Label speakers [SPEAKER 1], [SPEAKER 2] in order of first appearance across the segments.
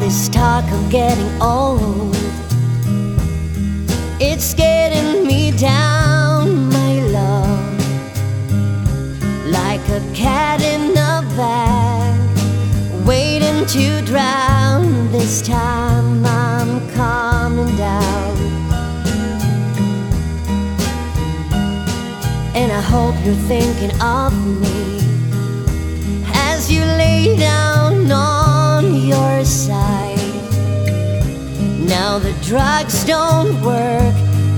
[SPEAKER 1] this talk of getting old, it's getting me down, my love, like a cat in a bag, waiting to drown. This time I'm coming down, and I hope you're thinking of me as you lay down drugs don't work,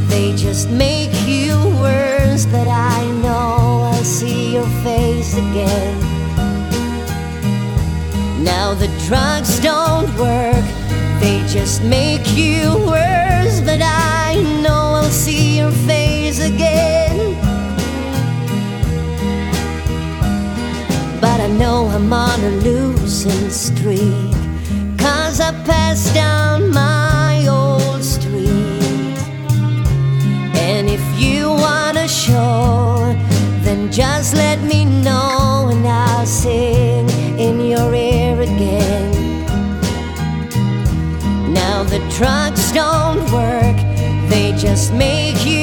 [SPEAKER 1] they just make you worse. But I know I'll see your face again. Now the drugs don't work, they just make you worse. But I know I'll see your face again. But I know I'm on a losing streak. Cause I passed down just let me know and I'll sing in your ear again. Now the drugs don't work, they just make you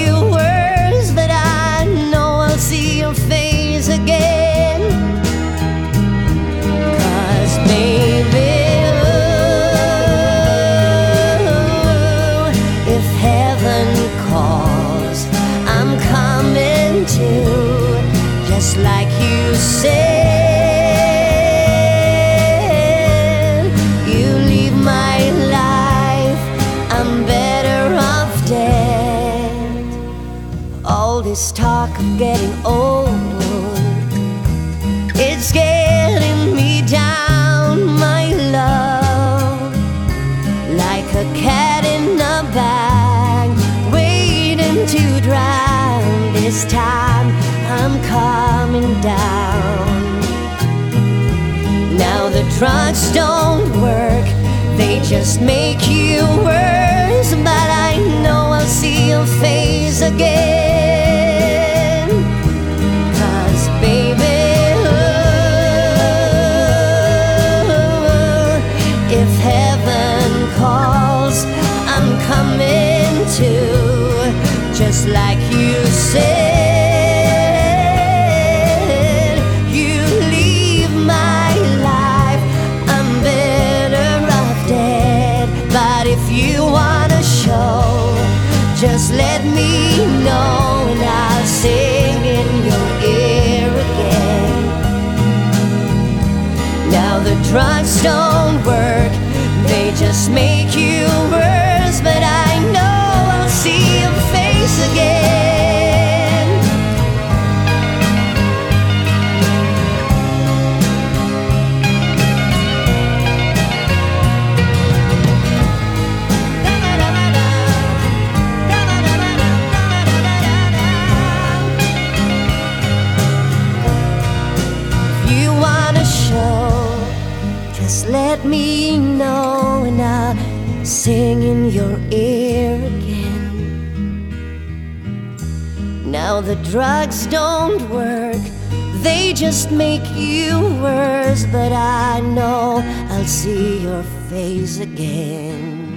[SPEAKER 1] this talk of getting old. It's getting me down, my love, like a cat in a bag, waiting to drown. This time I'm coming down. Now the drugs don't work, they just make you worse. But I know I'll see your face again. Cause baby, if heaven calls, I'm coming to, just like you said. Just let me know and I'll sing in your ear again. Now the drugs don't work, they just make you let me know and I'll sing in your ear again. Now the drugs don't work, they just make you worse. But I know I'll see your face again.